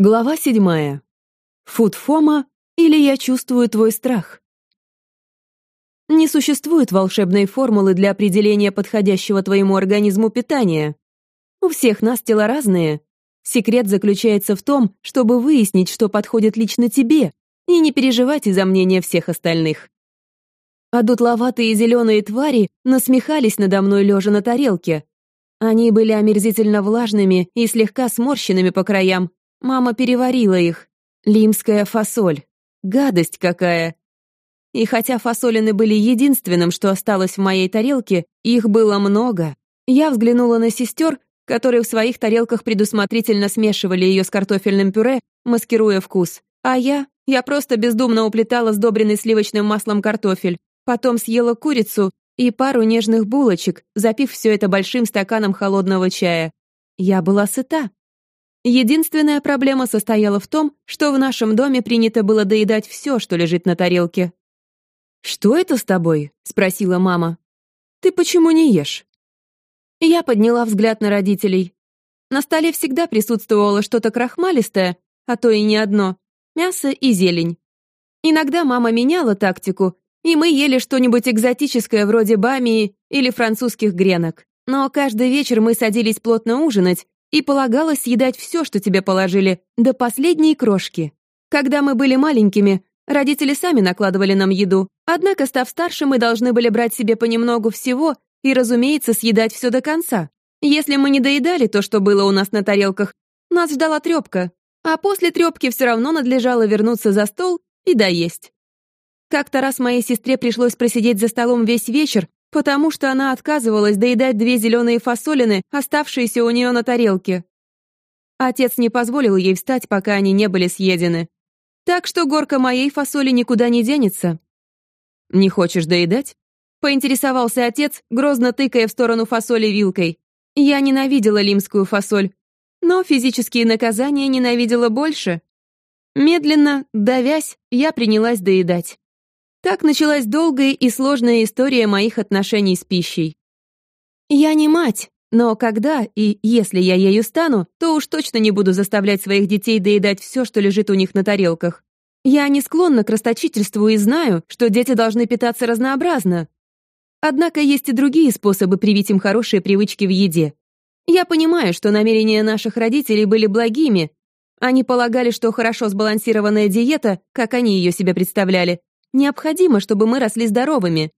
Глава седьмая. Фудфома или я чувствую твой страх? Не существует волшебной формулы для определения подходящего твоему организму питания. У всех нас тела разные. Секрет заключается в том, чтобы выяснить, что подходит лично тебе, и не переживать из-за мнения всех остальных. А дутловатые зеленые твари насмехались надо мной лежа на тарелке. Они были омерзительно влажными и слегка сморщенными по краям, Мама переварила их. Лимская фасоль. Гадость какая. И хотя фасолины были единственным, что осталось в моей тарелке, их было много. Я взглянула на сестер, которые в своих тарелках предусмотрительно смешивали ее с картофельным пюре, маскируя вкус. А я, я просто бездумно уплетала сдобренный сливочным маслом картофель, потом съела курицу и пару нежных булочек, запив все это большим стаканом холодного чая. Я была сыта. Единственная проблема состояла в том, что в нашем доме принято было доедать все, что лежит на тарелке. «Что это с тобой?» — спросила мама. «Ты почему не ешь?» Я подняла взгляд на родителей. На столе всегда присутствовало что-то крахмалистое, а то и не одно — мясо и зелень. Иногда мама меняла тактику, и мы ели что-нибудь экзотическое вроде бамии или французских гренок. Но каждый вечер мы садились плотно ужинать, и полагалось съедать все, что тебе положили, до последней крошки. Когда мы были маленькими, родители сами накладывали нам еду, однако, став старше, мы должны были брать себе понемногу всего и, разумеется, съедать все до конца. Если мы не доедали то, что было у нас на тарелках, нас ждала трепка, а после трепки все равно надлежало вернуться за стол и доесть. Как-то раз моей сестре пришлось просидеть за столом весь вечер, потому что она отказывалась доедать две зеленые фасолины, оставшиеся у нее на тарелке. Отец не позволил ей встать, пока они не были съедены. Так что горка моей фасоли никуда не денется. «Не хочешь доедать?» — поинтересовался отец, грозно тыкая в сторону фасоли вилкой. Я ненавидела лимскую фасоль, но физические наказания ненавидела больше. Медленно, давясь, я принялась доедать. Так началась долгая и сложная история моих отношений с пищей. Я не мать, но когда и если я ею стану, то уж точно не буду заставлять своих детей доедать все, что лежит у них на тарелках. Я не склонна к расточительству и знаю, что дети должны питаться разнообразно. Однако есть и другие способы привить им хорошие привычки в еде. Я понимаю, что намерения наших родителей были благими. Они полагали, что хорошо сбалансированная диета, как они ее себе представляли, Необходимо, чтобы мы росли здоровыми.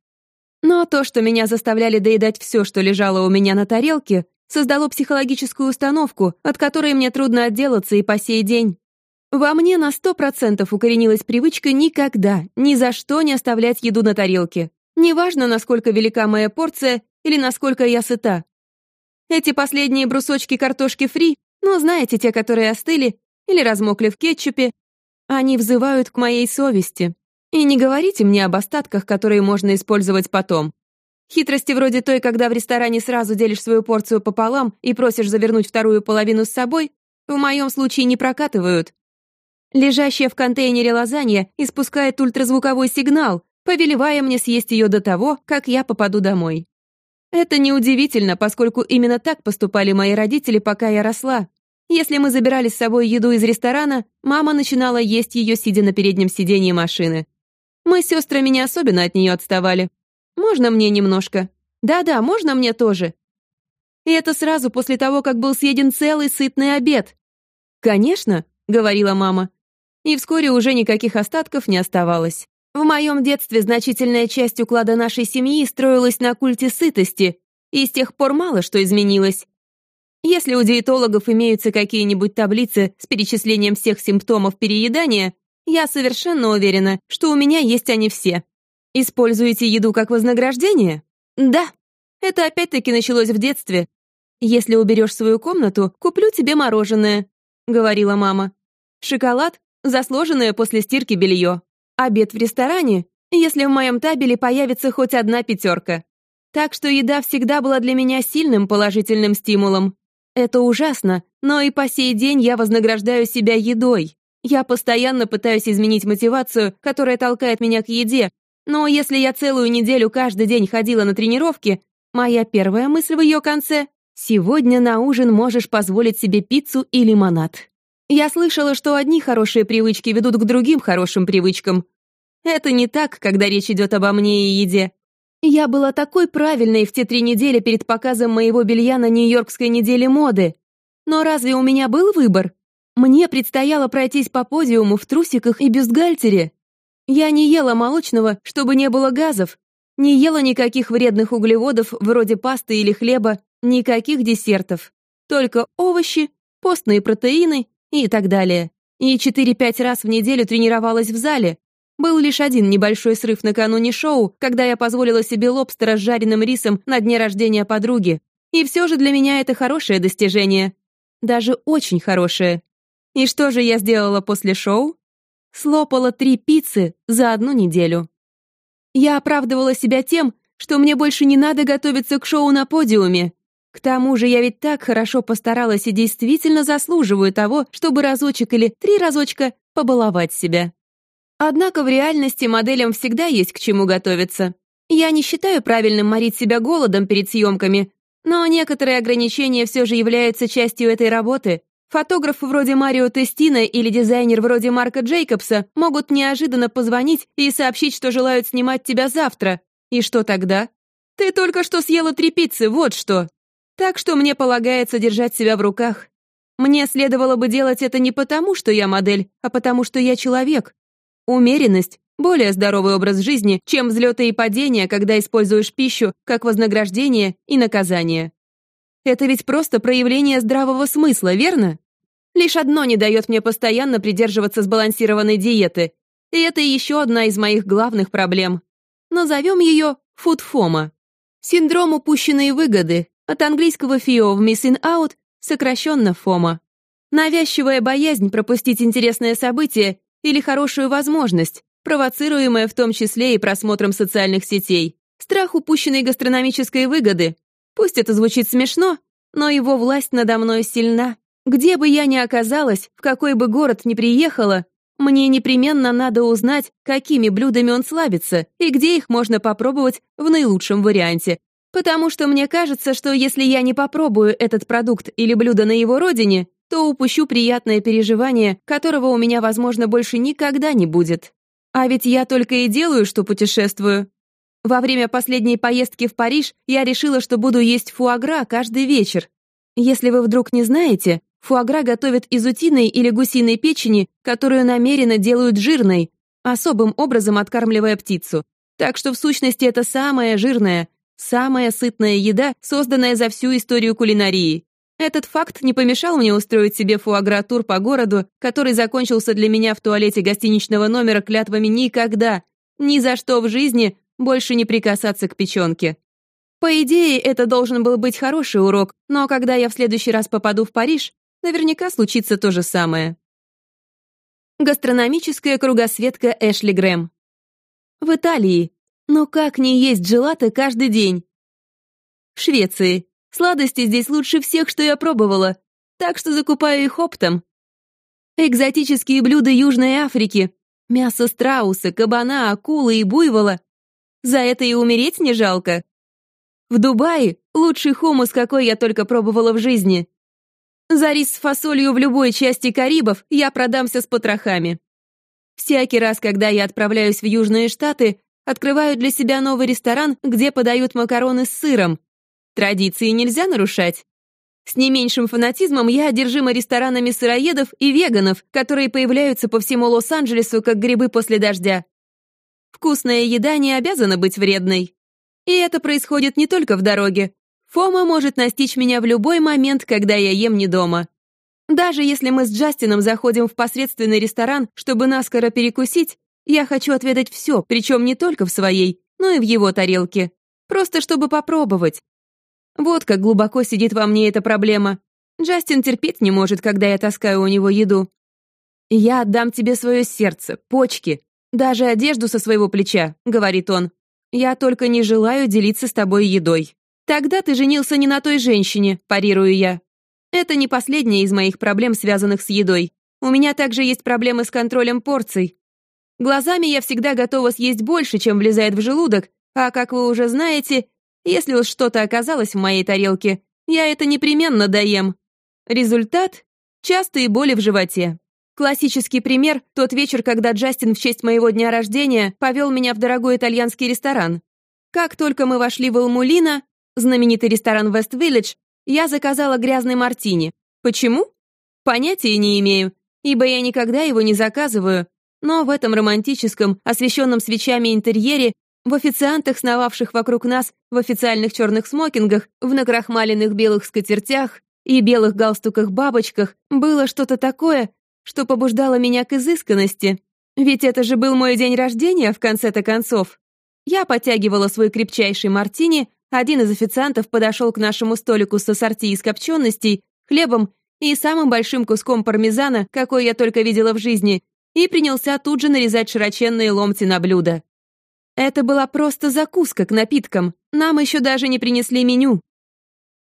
Но то, что меня заставляли доедать все, что лежало у меня на тарелке, создало психологическую установку, от которой мне трудно отделаться и по сей день. Во мне на сто процентов укоренилась привычка никогда, ни за что не оставлять еду на тарелке. Неважно, насколько велика моя порция или насколько я сыта. Эти последние брусочки картошки фри, ну, знаете, те, которые остыли или размокли в кетчупе, они взывают к моей совести. И не говорите мне об остатках, которые можно использовать потом. Хитрости вроде той, когда в ресторане сразу делишь свою порцию пополам и просишь завернуть вторую половину с собой, в моем случае не прокатывают. Лежащая в контейнере лазанья испускает ультразвуковой сигнал, повелевая мне съесть ее до того, как я попаду домой. Это неудивительно, поскольку именно так поступали мои родители, пока я росла. Если мы забирали с собой еду из ресторана, мама начинала есть ее, сидя на переднем сиденье машины. Мы с сестрами не особенно от нее отставали. Можно мне немножко? Да-да, можно мне тоже. И это сразу после того, как был съеден целый сытный обед. «Конечно», — говорила мама. И вскоре уже никаких остатков не оставалось. В моем детстве значительная часть уклада нашей семьи строилась на культе сытости, и с тех пор мало что изменилось. Если у диетологов имеются какие-нибудь таблицы с перечислением всех симптомов переедания, я совершенно уверена, что у меня есть они все. Используете еду как вознаграждение? Да. Это опять-таки началось в детстве. Если уберешь свою комнату, куплю тебе мороженое, говорила мама. Шоколад за сложенное после стирки белье. Обед в ресторане, если в моем табеле появится хоть одна пятерка. Так что еда всегда была для меня сильным положительным стимулом. Это ужасно, но и по сей день я вознаграждаю себя едой. Я постоянно пытаюсь изменить мотивацию, которая толкает меня к еде, но если я целую неделю каждый день ходила на тренировки, моя первая мысль в ее конце — «Сегодня на ужин можешь позволить себе пиццу и лимонад». Я слышала, что одни хорошие привычки ведут к другим хорошим привычкам. Это не так, когда речь идет обо мне и еде. Я была такой правильной в те три недели перед показом моего белья на Нью-Йоркской неделе моды. Но разве у меня был выбор? Мне предстояло пройтись по подиуму в трусиках и бюстгальтере. Я не ела молочного, чтобы не было газов, не ела никаких вредных углеводов вроде пасты или хлеба, никаких десертов. Только овощи, постные протеины и так далее. И 4-5 раз в неделю тренировалась в зале. Был лишь один небольшой срыв накануне шоу, когда я позволила себе лобстера с жареным рисом на дне рождения подруги. И все же для меня это хорошее достижение. Даже очень хорошее. И что же я сделала после шоу? Слопала три пиццы за одну неделю. Я оправдывала себя тем, что мне больше не надо готовиться к шоу на подиуме. К тому же я ведь так хорошо постаралась и действительно заслуживаю того, чтобы разочек или три разочка побаловать себя. Однако в реальности моделям всегда есть к чему готовиться. Я не считаю правильным морить себя голодом перед съемками, но некоторые ограничения все же являются частью этой работы, Фотограф вроде Марио Тестина или дизайнер вроде Марка Джейкобса могут неожиданно позвонить и сообщить, что желают снимать тебя завтра. И что тогда? Ты только что съела три пиццы, вот что. Так что мне полагается держать себя в руках. Мне следовало бы делать это не потому, что я модель, а потому, что я человек. Умеренность — более здоровый образ жизни, чем взлеты и падения, когда используешь пищу как вознаграждение и наказание. Это ведь просто проявление здравого смысла, верно? Лишь одно не дает мне постоянно придерживаться сбалансированной диеты, и это еще одна из моих главных проблем. Назовем ее фудфома. Синдром упущенной выгоды, от английского fear of missing out, сокращенно фома. Навязчивая боязнь пропустить интересное событие или хорошую возможность, провоцируемая в том числе и просмотром социальных сетей. Страх упущенной гастрономической выгоды, Пусть это звучит смешно, но его власть надо мной сильна. Где бы я ни оказалась, в какой бы город ни приехала, мне непременно надо узнать, какими блюдами он славится и где их можно попробовать в наилучшем варианте. Потому что мне кажется, что если я не попробую этот продукт или блюдо на его родине, то упущу приятное переживание, которого у меня, возможно, больше никогда не будет. А ведь я только и делаю, что путешествую. Во время последней поездки в Париж я решила, что буду есть фуагра каждый вечер. Если вы вдруг не знаете, фуагра готовят из утиной или гусиной печени, которую намеренно делают жирной, особым образом откармливая птицу. Так что в сущности это самая жирная, самая сытная еда, созданная за всю историю кулинарии. Этот факт не помешал мне устроить себе фуагра-тур по городу, который закончился для меня в туалете гостиничного номера клятвами никогда, ни за что в жизни больше не прикасаться к печенке. По идее, это должен был быть хороший урок, но когда я в следующий раз попаду в Париж, наверняка случится то же самое. Гастрономическая кругосветка Эшли Грэм. В Италии. Но как не есть джелато каждый день? В Швеции. Сладости здесь лучше всех, что я пробовала, так что закупаю их оптом. Экзотические блюда Южной Африки. Мясо страуса, кабана, акулы и буйвола за это и умереть не жалко. В Дубае лучший хумус, какой я только пробовала в жизни. За рис с фасолью в любой части Карибов я продамся с потрохами. Всякий раз, когда я отправляюсь в Южные Штаты, открываю для себя новый ресторан, где подают макароны с сыром. Традиции нельзя нарушать. С не меньшим фанатизмом я одержима ресторанами сыроедов и веганов, которые появляются по всему Лос-Анджелесу, как грибы после дождя. Вкусная еда не обязана быть вредной. И это происходит не только в дороге. Фома может настичь меня в любой момент, когда я ем не дома. Даже если мы с Джастином заходим в посредственный ресторан, чтобы наскоро перекусить, я хочу отведать все, причем не только в своей, но и в его тарелке. Просто чтобы попробовать. Вот как глубоко сидит во мне эта проблема. Джастин терпеть не может, когда я таскаю у него еду. Я отдам тебе свое сердце, почки, «Даже одежду со своего плеча», — говорит он. «Я только не желаю делиться с тобой едой». «Тогда ты женился не на той женщине», — парирую я. Это не последняя из моих проблем, связанных с едой. У меня также есть проблемы с контролем порций. Глазами я всегда готова съесть больше, чем влезает в желудок, а, как вы уже знаете, если уж что-то оказалось в моей тарелке, я это непременно доем. Результат частые боли в животе. Классический пример – тот вечер, когда Джастин в честь моего дня рождения повел меня в дорогой итальянский ресторан. Как только мы вошли в Элмулино, знаменитый ресторан Village, я заказала грязный мартини. Почему? Понятия не имею, ибо я никогда его не заказываю, но в этом романтическом, освещенном свечами интерьере, в официантах, сновавших вокруг нас, в официальных черных смокингах, в накрахмаленных белых скатертях и белых галстуках-бабочках, было что-то такое, что побуждало меня к изысканности. Ведь это же был мой день рождения, в конце-то концов. Я подтягивала свой крепчайший мартини, один из официантов подошел к нашему столику с ассорти из копченостей, хлебом и самым большим куском пармезана, какой я только видела в жизни, и принялся тут же нарезать широченные ломти на блюдо. Это была просто закуска к напиткам, нам еще даже не принесли меню.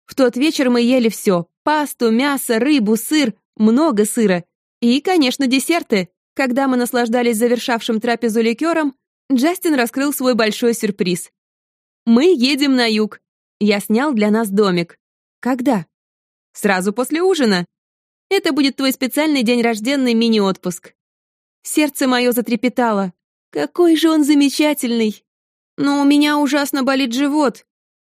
В тот вечер мы ели все – пасту, мясо, рыбу, сыр, много сыра и, конечно, десерты. Когда мы наслаждались завершавшим трапезу ликером, Джастин раскрыл свой большой сюрприз. «Мы едем на юг. Я снял для нас домик. Когда?» «Сразу после ужина. Это будет твой специальный день рожденный мини-отпуск. Сердце мое затрепетало. Какой же он замечательный! Но у меня ужасно болит живот.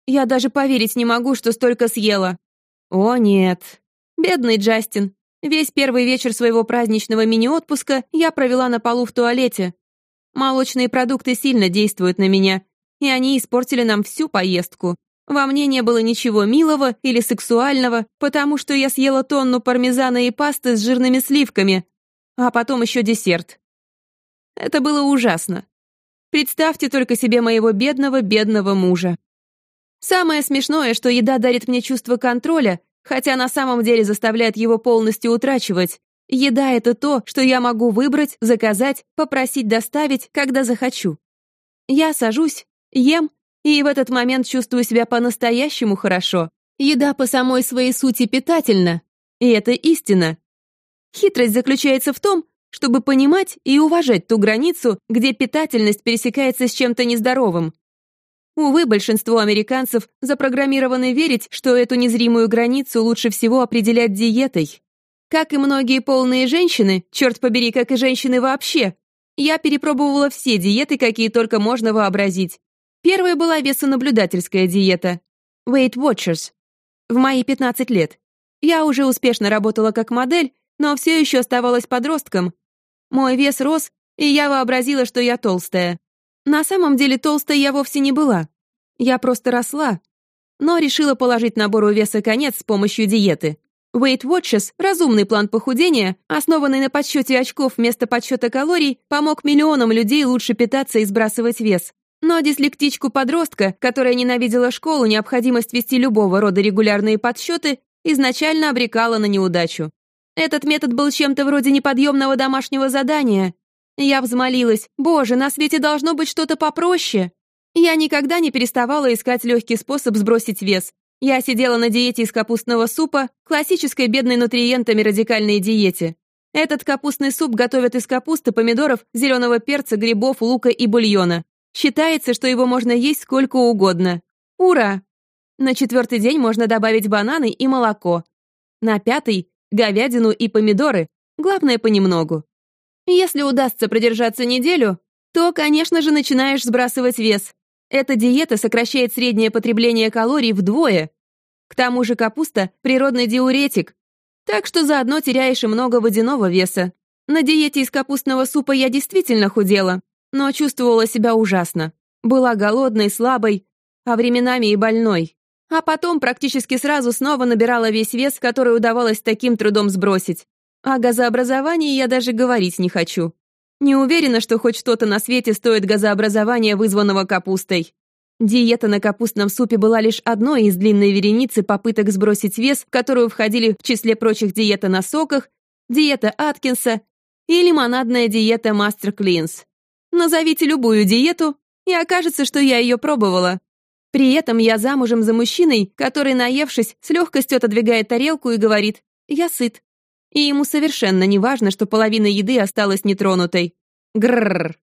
Я даже поверить не могу, что столько съела. О, нет. Бедный Джастин. Весь первый вечер своего праздничного мини-отпуска я провела на полу в туалете. Молочные продукты сильно действуют на меня, и они испортили нам всю поездку. Во мне не было ничего милого или сексуального, потому что я съела тонну пармезана и пасты с жирными сливками, а потом еще десерт. Это было ужасно. Представьте только себе моего бедного-бедного мужа. Самое смешное, что еда дарит мне чувство контроля, хотя на самом деле заставляет его полностью утрачивать. Еда — это то, что я могу выбрать, заказать, попросить доставить, когда захочу. Я сажусь, ем, и в этот момент чувствую себя по-настоящему хорошо. Еда по самой своей сути питательна, и это истина. Хитрость заключается в том, чтобы понимать и уважать ту границу, где питательность пересекается с чем-то нездоровым. Увы, большинство американцев запрограммированы верить, что эту незримую границу лучше всего определять диетой. Как и многие полные женщины, черт побери, как и женщины вообще, я перепробовала все диеты, какие только можно вообразить. Первая была весонаблюдательская диета. Weight Watchers. В мои 15 лет. Я уже успешно работала как модель, но все еще оставалась подростком. Мой вес рос, и я вообразила, что я толстая. На самом деле толстой я вовсе не была. Я просто росла. Но решила положить набору веса конец с помощью диеты. Weight Watchers, разумный план похудения, основанный на подсчете очков вместо подсчета калорий, помог миллионам людей лучше питаться и сбрасывать вес. Но дислектичку-подростка, которая ненавидела школу, необходимость вести любого рода регулярные подсчеты, изначально обрекала на неудачу. Этот метод был чем-то вроде неподъемного домашнего задания. Я взмолилась, боже, на свете должно быть что-то попроще. Я никогда не переставала искать легкий способ сбросить вес. Я сидела на диете из капустного супа, классической бедной нутриентами радикальной диете. Этот капустный суп готовят из капусты, помидоров, зеленого перца, грибов, лука и бульона. Считается, что его можно есть сколько угодно. Ура! На четвертый день можно добавить бананы и молоко. На пятый говядину и помидоры, главное понемногу. Если удастся продержаться неделю, то, конечно же, начинаешь сбрасывать вес. Эта диета сокращает среднее потребление калорий вдвое. К тому же капуста – природный диуретик, так что заодно теряешь и много водяного веса. На диете из капустного супа я действительно худела, но чувствовала себя ужасно. Была голодной, слабой, а временами и больной. А потом практически сразу снова набирала весь вес, который удавалось таким трудом сбросить. О газообразовании я даже говорить не хочу. Не уверена, что хоть что-то на свете стоит газообразования, вызванного капустой. Диета на капустном супе была лишь одной из длинной вереницы попыток сбросить вес, в которую входили в числе прочих диета на соках, диета Аткинса и лимонадная диета Мастер Клинс. Назовите любую диету, и окажется, что я ее пробовала. При этом я замужем за мужчиной, который, наевшись, с легкостью отодвигает тарелку и говорит «Я сыт». И ему совершенно не важно, что половина еды осталась нетронутой. Грррр.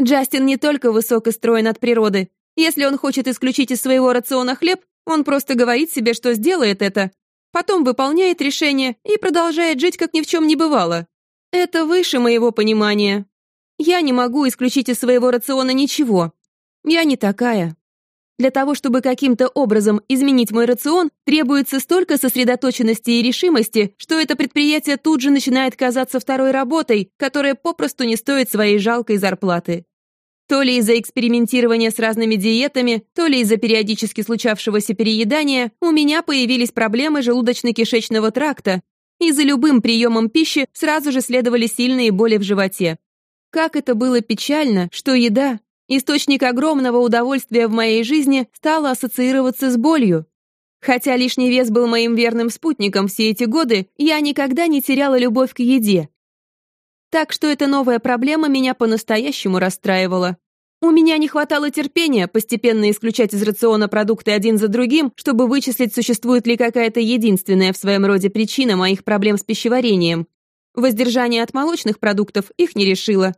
Джастин не только высок и строен от природы. Если он хочет исключить из своего рациона хлеб, он просто говорит себе, что сделает это. потом выполняет решение и продолжает жить, как ни в чем не бывало. Это выше моего понимания. Я не могу исключить из своего рациона ничего. Я не такая. Для того, чтобы каким-то образом изменить мой рацион, требуется столько сосредоточенности и решимости, что это предприятие тут же начинает казаться второй работой, которая попросту не стоит своей жалкой зарплаты. То ли из-за экспериментирования с разными диетами, то ли из-за периодически случавшегося переедания у меня появились проблемы желудочно-кишечного тракта, и за любым приемом пищи сразу же следовали сильные боли в животе. Как это было печально, что еда, источник огромного удовольствия в моей жизни, стала ассоциироваться с болью. Хотя лишний вес был моим верным спутником все эти годы, я никогда не теряла любовь к еде. Так что эта новая проблема меня по-настоящему расстраивала. У меня не хватало терпения постепенно исключать из рациона продукты один за другим, чтобы вычислить, существует ли какая-то единственная в своем роде причина моих проблем с пищеварением. Воздержание от молочных продуктов их не решило.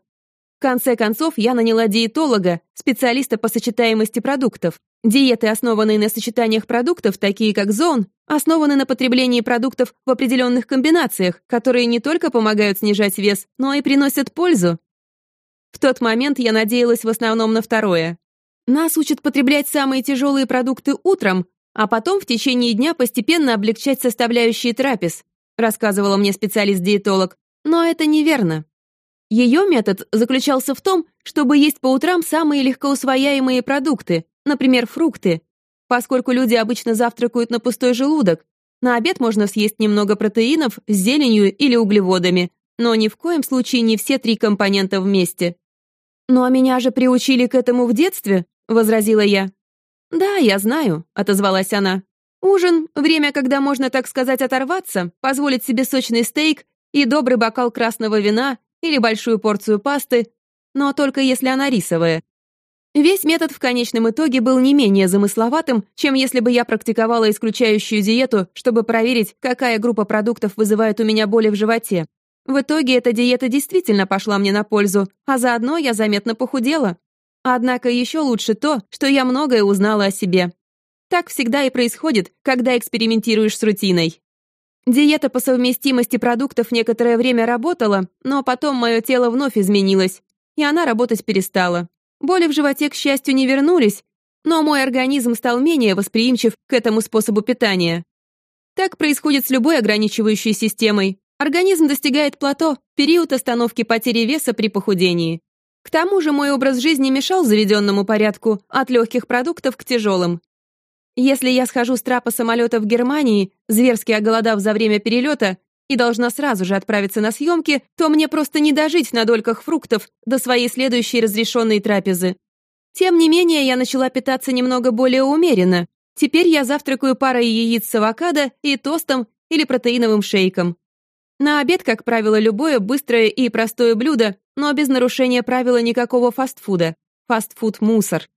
Конце концов, я наняла диетолога, специалиста по сочетаемости продуктов. Диеты, основанные на сочетаниях продуктов, такие как зон, основаны на потреблении продуктов в определенных комбинациях, которые не только помогают снижать вес, но и приносят пользу. В тот момент я надеялась в основном на второе. Нас учат потреблять самые тяжелые продукты утром, а потом в течение дня постепенно облегчать составляющие трапез, рассказывала мне специалист-диетолог. Но это неверно. Ее метод заключался в том, чтобы есть по утрам самые легкоусвояемые продукты, например, фрукты, поскольку люди обычно завтракают на пустой желудок. На обед можно съесть немного протеинов с зеленью или углеводами, но ни в коем случае не все три компонента вместе. «Но меня же приучили к этому в детстве», — возразила я. «Да, я знаю», — отозвалась она. «Ужин — время, когда можно, так сказать, оторваться, позволить себе сочный стейк и добрый бокал красного вина или большую порцию пасты, но только если она рисовая. Весь метод в конечном итоге был не менее замысловатым, чем если бы я практиковала исключающую диету, чтобы проверить, какая группа продуктов вызывает у меня боли в животе. В итоге эта диета действительно пошла мне на пользу, а заодно я заметно похудела. Однако еще лучше то, что я многое узнала о себе. Так всегда и происходит, когда экспериментируешь с рутиной. Диета по совместимости продуктов некоторое время работала, но потом мое тело вновь изменилось, и она работать перестала. Боли в животе, к счастью, не вернулись, но мой организм стал менее восприимчив к этому способу питания. Так происходит с любой ограничивающей системой. Организм достигает плато, период остановки потери веса при похудении. К тому же мой образ жизни мешал заведенному порядку от легких продуктов к тяжелым. Если я схожу с трапа самолета в Германии, зверски оголодав за время перелета, и должна сразу же отправиться на съемки, то мне просто не дожить на дольках фруктов до своей следующей разрешенной трапезы. Тем не менее, я начала питаться немного более умеренно. Теперь я завтракаю парой яиц с авокадо и тостом или протеиновым шейком. На обед, как правило, любое быстрое и простое блюдо, но без нарушения правила никакого фастфуда. Фастфуд – мусор.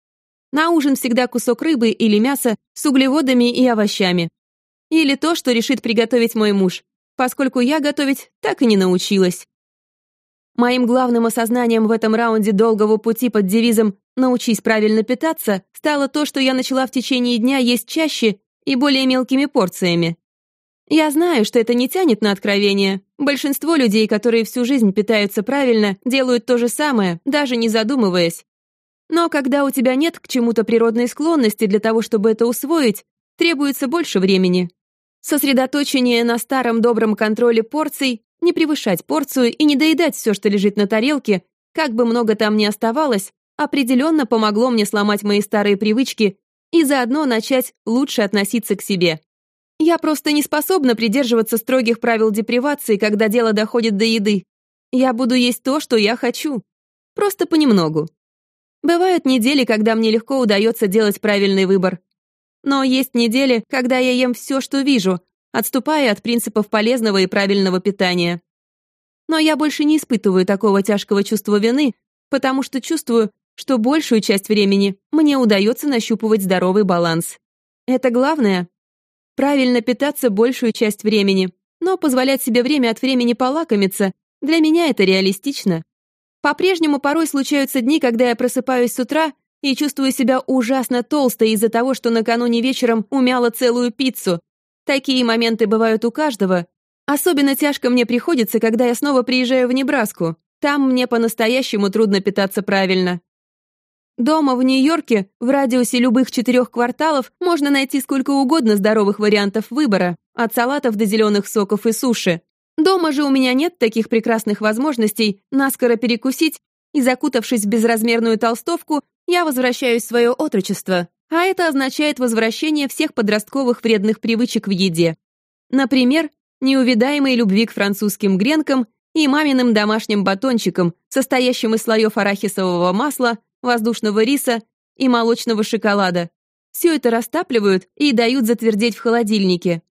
На ужин всегда кусок рыбы или мяса с углеводами и овощами. Или то, что решит приготовить мой муж, поскольку я готовить так и не научилась. Моим главным осознанием в этом раунде долгого пути под девизом «научись правильно питаться» стало то, что я начала в течение дня есть чаще и более мелкими порциями. Я знаю, что это не тянет на откровение. Большинство людей, которые всю жизнь питаются правильно, делают то же самое, даже не задумываясь. Но когда у тебя нет к чему-то природной склонности для того, чтобы это усвоить, требуется больше времени. Сосредоточение на старом добром контроле порций, не превышать порцию и не доедать все, что лежит на тарелке, как бы много там ни оставалось, определенно помогло мне сломать мои старые привычки и заодно начать лучше относиться к себе. Я просто не способна придерживаться строгих правил депривации, когда дело доходит до еды. Я буду есть то, что я хочу. Просто понемногу. Бывают недели, когда мне легко удается делать правильный выбор. Но есть недели, когда я ем все, что вижу, отступая от принципов полезного и правильного питания. Но я больше не испытываю такого тяжкого чувства вины, потому что чувствую, что большую часть времени мне удается нащупывать здоровый баланс. Это главное, Правильно питаться большую часть времени, но позволять себе время от времени полакомиться, для меня это реалистично. По-прежнему порой случаются дни, когда я просыпаюсь с утра и чувствую себя ужасно толстой из-за того, что накануне вечером умяла целую пиццу. Такие моменты бывают у каждого. Особенно тяжко мне приходится, когда я снова приезжаю в Небраску. Там мне по-настоящему трудно питаться правильно. Дома в Нью-Йорке, в радиусе любых четырех кварталов, можно найти сколько угодно здоровых вариантов выбора, от салатов до зеленых соков и суши. Дома же у меня нет таких прекрасных возможностей наскоро перекусить, и, закутавшись в безразмерную толстовку, я возвращаюсь в свое отрочество, а это означает возвращение всех подростковых вредных привычек в еде. Например, неувидаемой любви к французским гренкам и маминым домашним батончикам, состоящим из слоев арахисового масла, воздушного риса и молочного шоколада. Все это растапливают и дают затвердеть в холодильнике.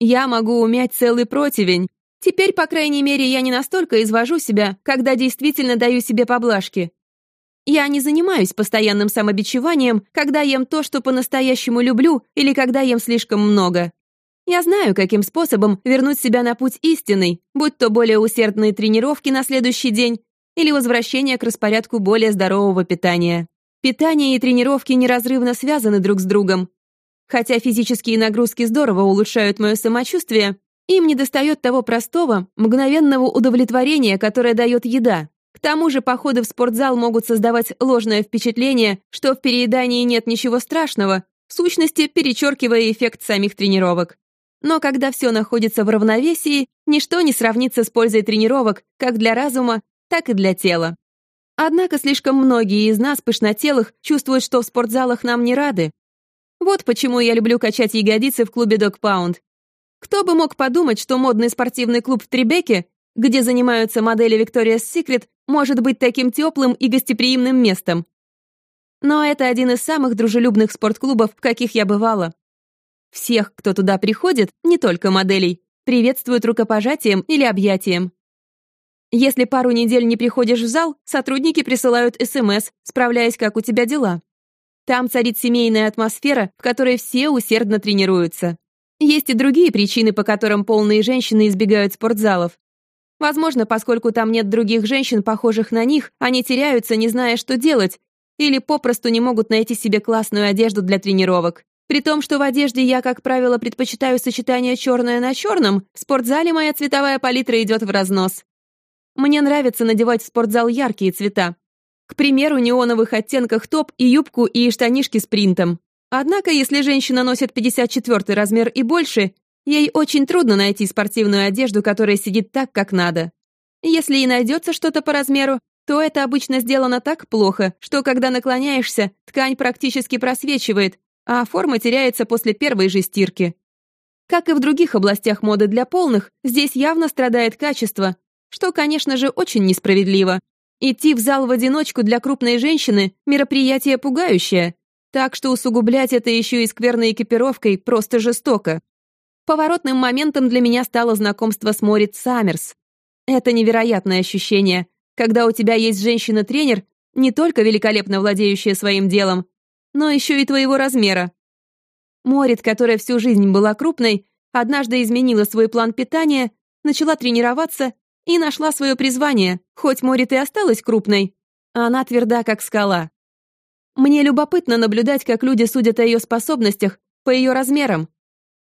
Я могу умять целый противень. Теперь, по крайней мере, я не настолько извожу себя, когда действительно даю себе поблажки. Я не занимаюсь постоянным самобичеванием, когда ем то, что по-настоящему люблю, или когда ем слишком много. Я знаю, каким способом вернуть себя на путь истинный, будь то более усердные тренировки на следующий день или возвращение к распорядку более здорового питания. Питание и тренировки неразрывно связаны друг с другом. Хотя физические нагрузки здорово улучшают мое самочувствие, им недостает того простого, мгновенного удовлетворения, которое дает еда. К тому же походы в спортзал могут создавать ложное впечатление, что в переедании нет ничего страшного, в сущности, перечеркивая эффект самих тренировок. Но когда все находится в равновесии, ничто не сравнится с пользой тренировок как для разума, так и для тела. Однако слишком многие из нас, пышнотелых, чувствуют, что в спортзалах нам не рады. Вот почему я люблю качать ягодицы в клубе Dog Pound. Кто бы мог подумать, что модный спортивный клуб в Требеке, где занимаются модели Victoria's Secret, может быть таким теплым и гостеприимным местом. Но это один из самых дружелюбных спортклубов, в каких я бывала. Всех, кто туда приходит, не только моделей, приветствуют рукопожатием или объятием. Если пару недель не приходишь в зал, сотрудники присылают СМС, справляясь, как у тебя дела. Там царит семейная атмосфера, в которой все усердно тренируются. Есть и другие причины, по которым полные женщины избегают спортзалов. Возможно, поскольку там нет других женщин, похожих на них, они теряются, не зная, что делать, или попросту не могут найти себе классную одежду для тренировок. При том, что в одежде я, как правило, предпочитаю сочетание черное на черном, в спортзале моя цветовая палитра идет в разнос. Мне нравится надевать в спортзал яркие цвета. К примеру, неоновых оттенках топ и юбку и штанишки с принтом. Однако, если женщина носит 54 размер и больше, Ей очень трудно найти спортивную одежду, которая сидит так, как надо. Если и найдется что-то по размеру, то это обычно сделано так плохо, что когда наклоняешься, ткань практически просвечивает, а форма теряется после первой же стирки. Как и в других областях моды для полных, здесь явно страдает качество, что, конечно же, очень несправедливо. Идти в зал в одиночку для крупной женщины – мероприятие пугающее, так что усугублять это еще и скверной экипировкой просто жестоко. Поворотным моментом для меня стало знакомство с Морит Саммерс. Это невероятное ощущение, когда у тебя есть женщина-тренер, не только великолепно владеющая своим делом, но еще и твоего размера. Морит, которая всю жизнь была крупной, однажды изменила свой план питания, начала тренироваться и нашла свое призвание, хоть Морит и осталась крупной, она тверда, как скала. Мне любопытно наблюдать, как люди судят о ее способностях по ее размерам.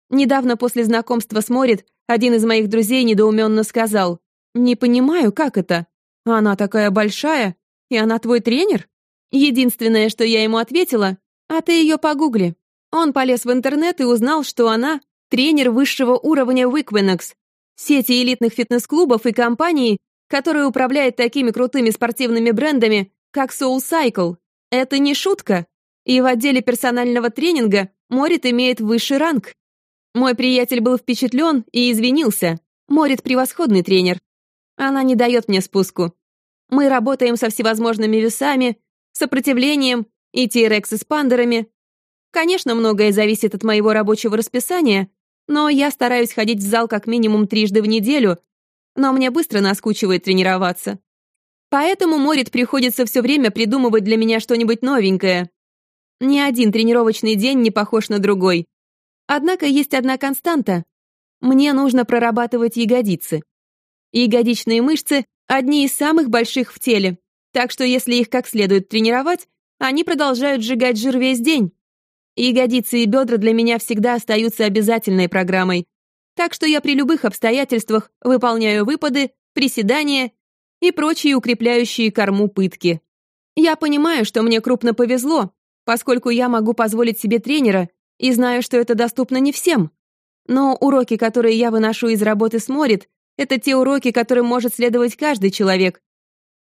Недавно после знакомства с Морит один из моих друзей недоуменно сказал, «Не понимаю, как это? Она такая большая, и она твой тренер?» Единственное, что я ему ответила, «А ты ее погугли». Он полез в интернет и узнал, что она тренер высшего уровня Equinox, сети элитных фитнес-клубов и компаний, которая управляет такими крутыми спортивными брендами, как Soul Cycle. Это не шутка. И в отделе персонального тренинга Морит имеет высший ранг. Мой приятель был впечатлен и извинился. Морит превосходный тренер. Она не дает мне спуску. Мы работаем со всевозможными весами, сопротивлением и TRX-эспандерами. Конечно, многое зависит от моего рабочего расписания, но я стараюсь ходить в зал как минимум трижды в неделю, но мне быстро наскучивает тренироваться. Поэтому Морит приходится все время придумывать для меня что-нибудь новенькое. Ни один тренировочный день не похож на другой. Однако есть одна константа. Мне нужно прорабатывать ягодицы. Ягодичные мышцы – одни из самых больших в теле, так что если их как следует тренировать, они продолжают сжигать жир весь день. Ягодицы и бедра для меня всегда остаются обязательной программой, так что я при любых обстоятельствах выполняю выпады, приседания и прочие укрепляющие корму пытки. Я понимаю, что мне крупно повезло, поскольку я могу позволить себе тренера и знаю, что это доступно не всем. Но уроки, которые я выношу из работы с Морит, это те уроки, которым может следовать каждый человек.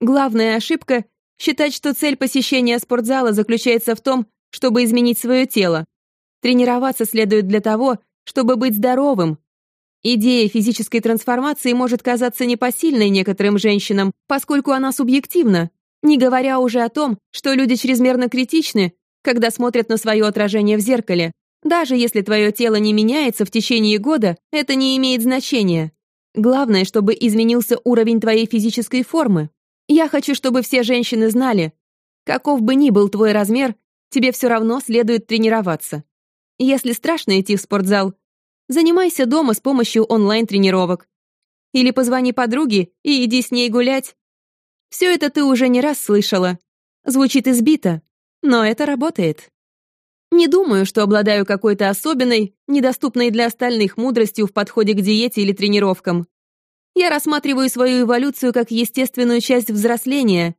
Главная ошибка — считать, что цель посещения спортзала заключается в том, чтобы изменить свое тело. Тренироваться следует для того, чтобы быть здоровым. Идея физической трансформации может казаться непосильной некоторым женщинам, поскольку она субъективна, не говоря уже о том, что люди чрезмерно критичны, когда смотрят на свое отражение в зеркале. Даже если твое тело не меняется в течение года, это не имеет значения. Главное, чтобы изменился уровень твоей физической формы. Я хочу, чтобы все женщины знали, каков бы ни был твой размер, тебе все равно следует тренироваться. Если страшно идти в спортзал, занимайся дома с помощью онлайн-тренировок. Или позвони подруге и иди с ней гулять. Все это ты уже не раз слышала. Звучит избито, но это работает. Не думаю, что обладаю какой-то особенной, недоступной для остальных мудростью в подходе к диете или тренировкам. Я рассматриваю свою эволюцию как естественную часть взросления.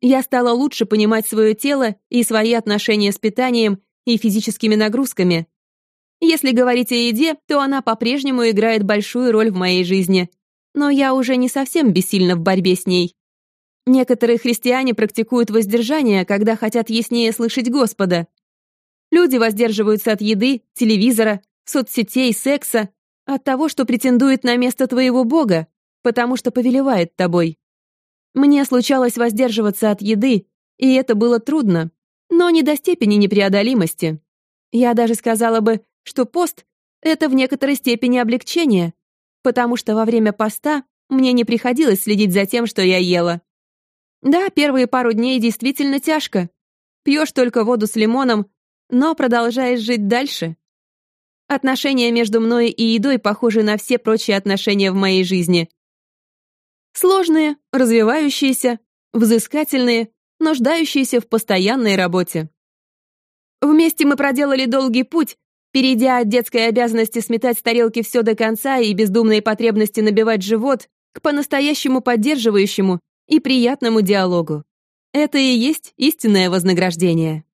Я стала лучше понимать свое тело и свои отношения с питанием и физическими нагрузками. Если говорить о еде, то она по-прежнему играет большую роль в моей жизни. Но я уже не совсем бессильна в борьбе с ней. Некоторые христиане практикуют воздержание, когда хотят яснее слышать Господа. Люди воздерживаются от еды, телевизора, соцсетей, секса, от того, что претендует на место твоего Бога, потому что повелевает тобой. Мне случалось воздерживаться от еды, и это было трудно, но не до степени непреодолимости. Я даже сказала бы, что пост — это в некоторой степени облегчение, потому что во время поста мне не приходилось следить за тем, что я ела. Да, первые пару дней действительно тяжко. Пьешь только воду с лимоном, но продолжаешь жить дальше. Отношения между мной и едой похожи на все прочие отношения в моей жизни. Сложные, развивающиеся, взыскательные, нуждающиеся в постоянной работе. Вместе мы проделали долгий путь, перейдя от детской обязанности сметать с тарелки все до конца и бездумной потребности набивать живот к по-настоящему поддерживающему и приятному диалогу. Это и есть истинное вознаграждение.